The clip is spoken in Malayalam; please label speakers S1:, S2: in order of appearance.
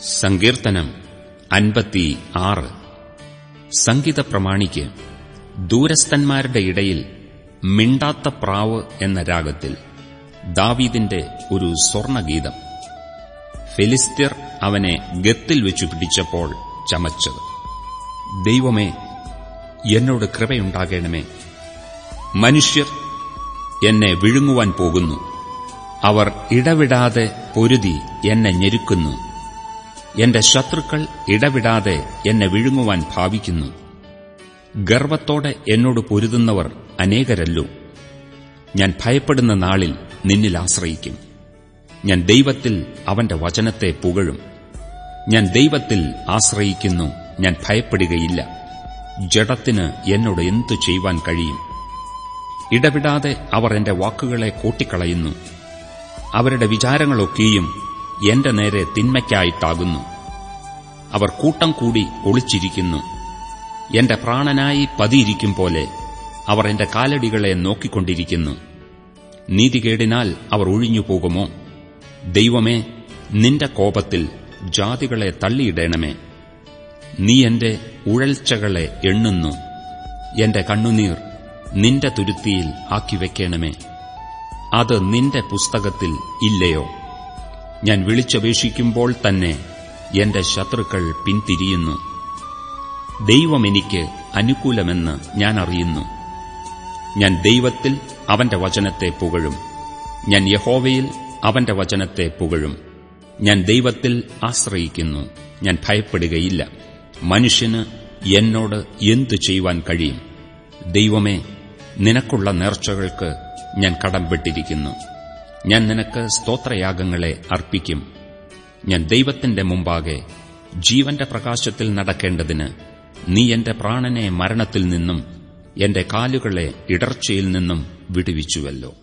S1: സങ്കീർത്തനം അൻപത്തി ആറ് സംഗീത പ്രമാണിക്ക് ദൂരസ്ഥന്മാരുടെ ഇടയിൽ മിണ്ടാത്ത പ്രാവ് എന്ന രാഗത്തിൽ ദാവീദിന്റെ ഒരു സ്വർണഗീതം. ഫെലിസ്ത്യർ അവനെ ഗത്തിൽ വെച്ചു പിടിച്ചപ്പോൾ ചമച്ചത്. ദൈവമേ എന്നോട് കൃപയുണ്ടാകണമേ. മനുഷ്യർ എന്നെ വിഴുങ്ങുവാൻ പോകുന്നു. അവർ ഇടവിടാതെ പൊരുതി എന്നെ ഞെരുക്കുന്നു. എന്റെ ശത്രുക്കൾ ഇടവിടാതെ എന്നെ വിഴുങ്ങുവാൻ ഭാവിക്കുന്നു. ഗർവത്തോടെ എന്നോട് പൊരുതുന്നവർ അനേകരല്ലോ. ഞാൻ ഭയപ്പെടുന്ന നാളിൽ നിന്നിൽ ആശ്രയിക്കും. ഞാൻ ദൈവത്തിൽ അവന്റെ വചനത്തെ പുകഴും. ഞാൻ ദൈവത്തിൽ ആശ്രയിക്കുന്നു ഞാൻ ഭയപ്പെടുകയില്ല. ജഡത്തിന് എന്നോട് എന്തു ചെയ്യുവാൻ കഴിയും? ഇടവിടാതെ അവർ എന്റെ വാക്കുകളെ കൂട്ടിക്കളയുന്നു. അവരുടെ വിചാരങ്ങളൊക്കെയും എന്റെ നേരെ തിന്മയ്ക്കായിട്ടാകുന്നു. അവർ കൂട്ടം കൂടി ഒളിച്ചിരിക്കുന്നു. എന്റെ പ്രാണനായി പതിയിരിക്കും പോലെ അവർ എന്റെ കാലടികളെ നോക്കിക്കൊണ്ടിരിക്കുന്നു. നീതികേടിനാൽ അവർ ഒഴിഞ്ഞു പോകുമോ? ദൈവമേ നിന്റെ കോപത്തിൽ ജാതികളെ തള്ളിയിടേണമേ. നീ എന്റെ ഉഴൽച്ചകളെ എണ്ണുന്നു. എന്റെ കണ്ണുനീർ നിന്റെ തുരുത്തിയിൽ ആക്കിവെക്കണമേ അത് നിന്റെ പുസ്തകത്തിൽ ഇല്ലയോ? ഞാൻ വിളിച്ചപേക്ഷിക്കുമ്പോൾ തന്നെ എന്റെ ശത്രുക്കൾ പിന്തിരിയുന്നു. ദൈവം എനിക്ക് അനുകൂലമെന്ന് ഞാൻ അറിയുന്നു. ഞാൻ ദൈവത്തിൽ അവന്റെ വചനത്തെ പുകഴും. ഞാൻ യഹോവയിൽ അവന്റെ വചനത്തെ പുകഴും. ഞാൻ ദൈവത്തിൽ ആശ്രയിക്കുന്നു. ഞാൻ ഭയപ്പെടുകയില്ല. മനുഷ്യന് എന്നോട് എന്തു ചെയ്യുവാൻ കഴിയും? ദൈവമേ നിനക്കുള്ള നേർച്ചകൾക്ക് ഞാൻ കടംപെട്ടിരിക്കുന്നു ഞാൻ നിനക്ക് സ്തോത്രയാഗങ്ങളെ അർപ്പിക്കും. ഞാൻ ദൈവത്തിന്റെ മുമ്പാകെ ജീവന്റെ പ്രകാശത്തിൽ നടക്കേണ്ടതിന് നീ എന്റെ പ്രാണനെ മരണത്തിൽ നിന്നും എന്റെ കാലുകളെ ഇടർച്ചയിൽ നിന്നും വിടുവിച്ചുവല്ലോ.